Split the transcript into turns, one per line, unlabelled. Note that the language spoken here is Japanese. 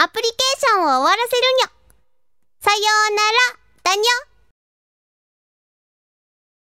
アプリケーションを終わらせるにょ。さようなら、